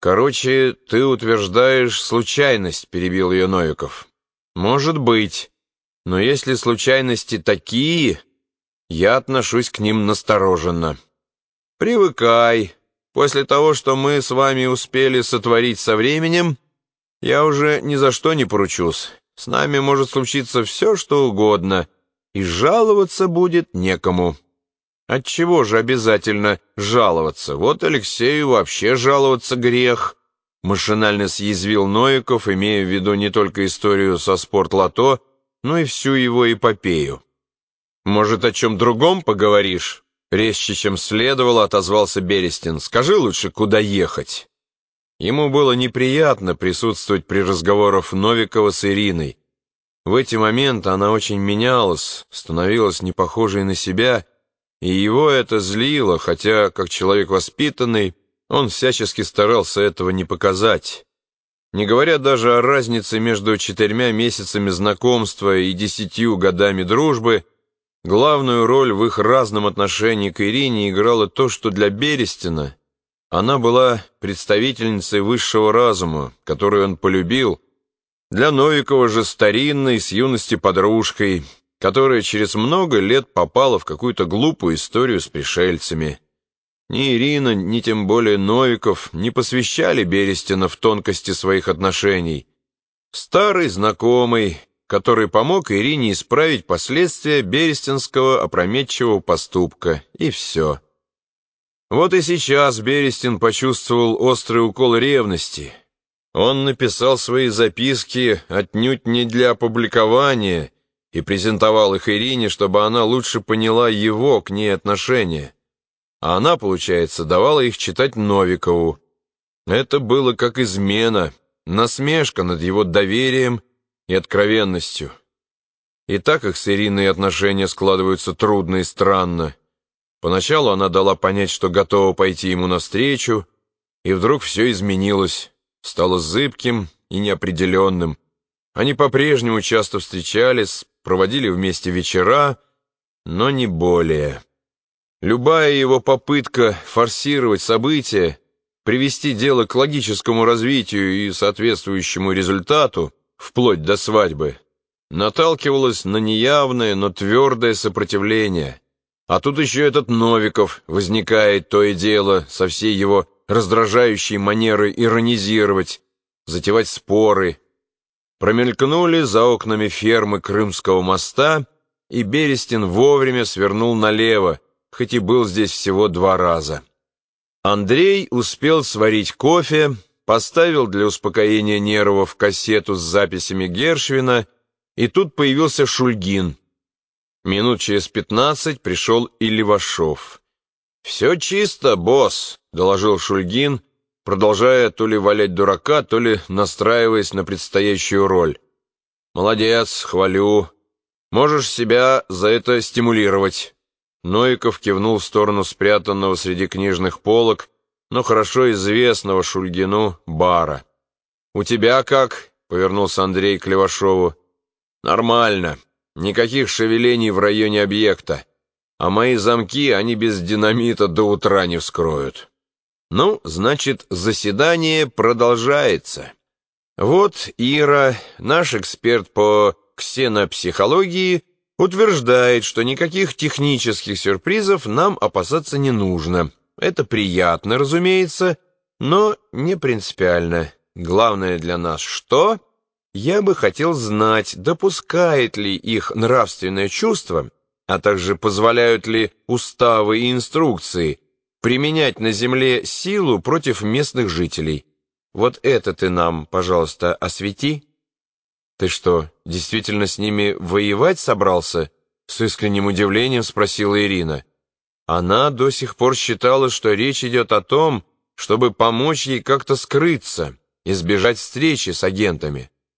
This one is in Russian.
Короче, ты утверждаешь случайность, перебил ее Новиков. Может быть, но если случайности такие, я отношусь к ним настороженно. Привыкай. После того, что мы с вами успели сотворить со временем, я уже ни за что не поручусь. С нами может случиться все, что угодно, и жаловаться будет некому. Отчего же обязательно жаловаться? Вот Алексею вообще жаловаться грех. Машинально съязвил Новиков, имея в виду не только историю со спортлото, но и всю его эпопею. «Может, о чем другом поговоришь?» Резче, чем следовало, отозвался Берестин. «Скажи лучше, куда ехать?» Ему было неприятно присутствовать при разговорах Новикова с Ириной. В эти моменты она очень менялась, становилась не похожей на себя, и его это злило, хотя, как человек воспитанный, он всячески старался этого не показать. Не говоря даже о разнице между четырьмя месяцами знакомства и десятью годами дружбы, главную роль в их разном отношении к Ирине играло то, что для Берестина она была представительницей высшего разума, которую он полюбил, для Новикова же старинной, с юности подружкой, которая через много лет попала в какую-то глупую историю с пришельцами. Ни Ирина, ни тем более Новиков не посвящали Берестина в тонкости своих отношений. Старый знакомый, который помог Ирине исправить последствия берестинского опрометчивого поступка, и все. Вот и сейчас Берестин почувствовал острый укол ревности. Он написал свои записки отнюдь не для опубликования и презентовал их Ирине, чтобы она лучше поняла его к ней отношение. А она, получается, давала их читать Новикову. Это было как измена, насмешка над его доверием и откровенностью. И так их с Ириной отношения складываются трудно и странно. Поначалу она дала понять, что готова пойти ему навстречу, и вдруг все изменилось, стало зыбким и неопределенным. Они по-прежнему часто встречались, проводили вместе вечера, но не более. Любая его попытка форсировать события, привести дело к логическому развитию и соответствующему результату, вплоть до свадьбы, наталкивалась на неявное, но твердое сопротивление – а тут еще этот Новиков возникает то и дело со всей его раздражающей манерой иронизировать, затевать споры. Промелькнули за окнами фермы Крымского моста, и Берестин вовремя свернул налево, хоть и был здесь всего два раза. Андрей успел сварить кофе, поставил для успокоения нервов кассету с записями Гершвина, и тут появился Шульгин — Минут через пятнадцать пришел и Левашов. «Все чисто, босс», — доложил Шульгин, продолжая то ли валять дурака, то ли настраиваясь на предстоящую роль. «Молодец, хвалю. Можешь себя за это стимулировать». Новиков кивнул в сторону спрятанного среди книжных полок, но хорошо известного Шульгину бара. «У тебя как?» — повернулся Андрей к Левашову. «Нормально. Никаких шевелений в районе объекта, а мои замки они без динамита до утра не вскроют. Ну, значит, заседание продолжается. Вот Ира, наш эксперт по ксенопсихологии, утверждает, что никаких технических сюрпризов нам опасаться не нужно. Это приятно, разумеется, но не принципиально. Главное для нас что? Я бы хотел знать, допускает ли их нравственное чувство, а также позволяют ли уставы и инструкции применять на земле силу против местных жителей. Вот это ты нам, пожалуйста, освети. Ты что, действительно с ними воевать собрался? С искренним удивлением спросила Ирина. Она до сих пор считала, что речь идет о том, чтобы помочь ей как-то скрыться, избежать встречи с агентами.